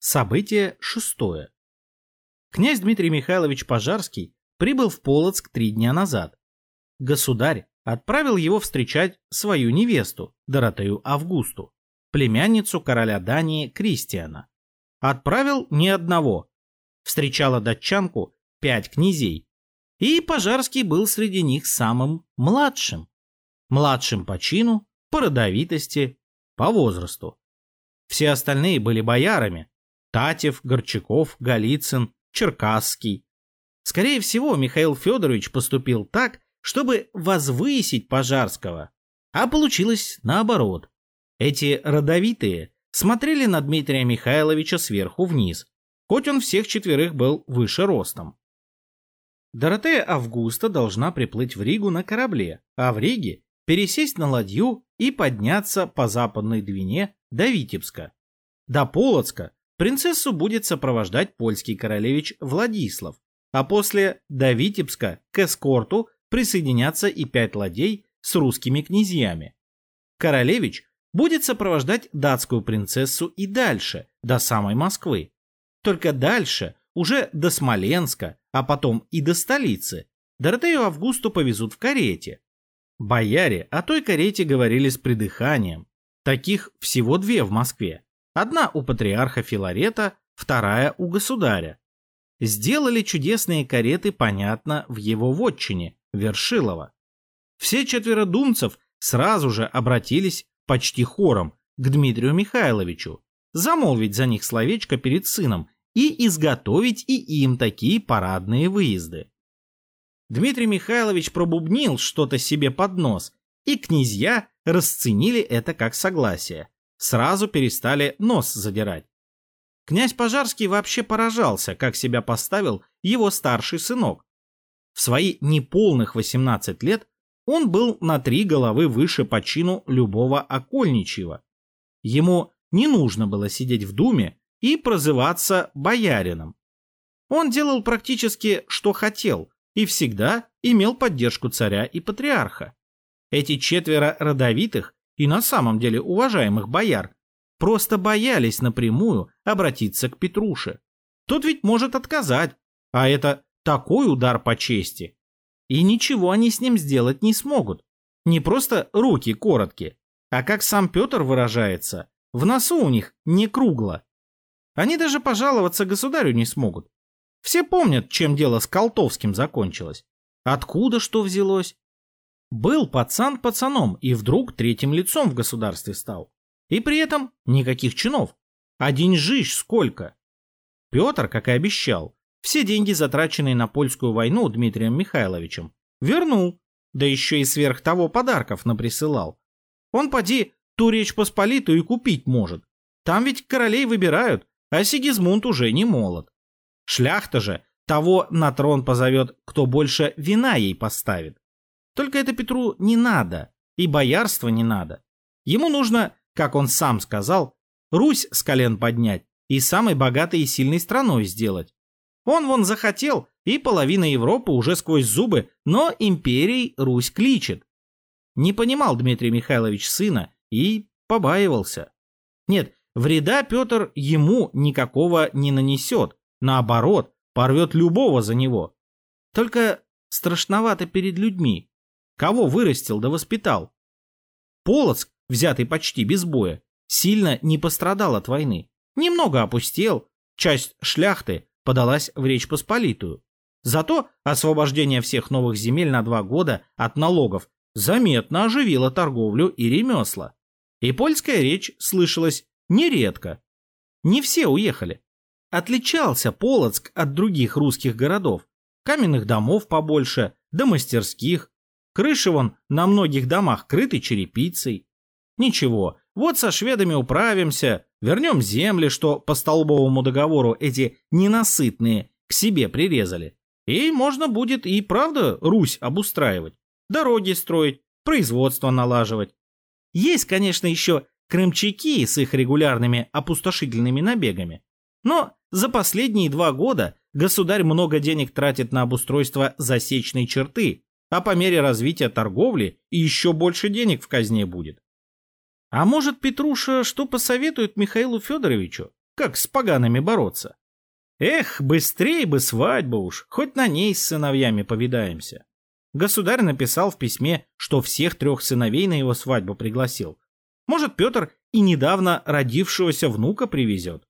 Событие шестое. Князь Дмитрий Михайлович Пожарский прибыл в Полоцк три дня назад. Государь отправил его встречать свою невесту, Доротею Августу, племянницу короля Дании Кристиана. Отправил ни одного. Встречала датчанку пять князей. И Пожарский был среди них самым младшим. Младшим по чину, по родовитости, по возрасту. Все остальные были боярами. Татев, Горчаков, Голицын, Черкасский. Скорее всего, Михаил Федорович поступил так, чтобы возвысить Пожарского. А получилось наоборот. Эти родовитые смотрели на Дмитрия Михайловича сверху вниз, хоть он всех четверых был выше ростом. Доротея Августа должна приплыть в Ригу на корабле, а в Риге пересесть на ладью и подняться по западной Двине до Витебска. До Полоцка принцессу будет сопровождать польский королевич Владислав, а после до Витебска к эскорту присоединятся и пять ладей с русскими князьями. Королевич будет сопровождать датскую принцессу и дальше, до самой Москвы. Только дальше, уже до Смоленска, а потом и до столицы. Доротею Августу повезут в карете. Бояре о той карете говорили с придыханием. Таких всего две в Москве. Одна у патриарха Филарета, вторая у государя. Сделали чудесные кареты, понятно, в его вотчине, Вершилова. Все четверо думцев сразу же обратились почти хором к Дмитрию Михайловичу, замолвить за них словечко перед сыном и изготовить и им такие парадные выезды. Дмитрий Михайлович пробубнил что-то себе под нос, и князья расценили это как согласие. Сразу перестали нос задирать. Князь Пожарский вообще поражался, как себя поставил его старший сынок, в свои неполных 18 лет он был на три головы выше по чину любого окольничьего. Ему не нужно было сидеть в думе и прозываться боярином. Он делал практически что хотел и всегда имел поддержку царя и патриарха. Эти четверо родовитых и на самом деле уважаемых бояр просто боялись напрямую обратиться к Петруше. Тот ведь может отказать, а это такой удар по чести. И ничего они с ним сделать не смогут. Не просто руки короткие, а как сам Петр выражается, в носу у них не кругло. Они даже пожаловаться государю не смогут. Все помнят, чем дело с Колтовским закончилось. Откуда что взялось? Был пацан пацаном и вдруг третьим лицом в государстве стал. И при этом никаких чинов. Один жиж сколько. Петр, как и обещал, все деньги, затраченные на польскую войну Дмитрием Михайловичем, вернул, да еще и сверх того подарков наприсылал. Он поди ту Речь Посполитую и купить может. Там ведь королей выбирают, а Сигизмунд уже не молод. Шляхта же того на трон позовет, кто больше вина ей поставит. Только это Петру не надо, и боярство не надо. Ему нужно, как он сам сказал, Русь с колен поднять и самой богатой и сильной страной сделать. Он вон захотел, и половина Европы уже сквозь зубы, но империей Русь кличет. Не понимал Дмитрий Михайлович сына и побаивался. Нет, вреда Петр ему никакого не нанесет, наоборот, порвет любого за него. Только страшновато перед людьми. Кого вырастил да воспитал? Полоцк, взятый почти без боя, сильно не пострадал от войны. Немного опустел, часть шляхты подалась в Речь Посполитую. Зато освобождение всех новых земель на два года от налогов заметно оживило торговлю и ремесла. И польская речь слышалась нередко. Не все уехали. Отличался Полоцк от других русских городов. Каменных домов побольше, да мастерских. Крыши вон на многих домах крыты черепицей. Ничего, вот со шведами управимся, Вернем земли, что по столбовому договору эти ненасытные к себе прирезали. И можно будет и правда Русь обустраивать, дороги строить, производство налаживать. Есть, конечно, еще крымчаки с их регулярными опустошительными набегами. Но за последние два года государь много денег тратит на обустройство засечной черты, а по мере развития торговли и еще больше денег в казне будет. А может, Петруша что посоветует Михаилу Федоровичу? как с погаными бороться. Эх, быстрее бы свадьба уж, хоть на ней с сыновьями повидаемся. Государь написал в письме, что всех трех сыновей на его свадьбу пригласил. Может, Петр и недавно родившегося внука привезет.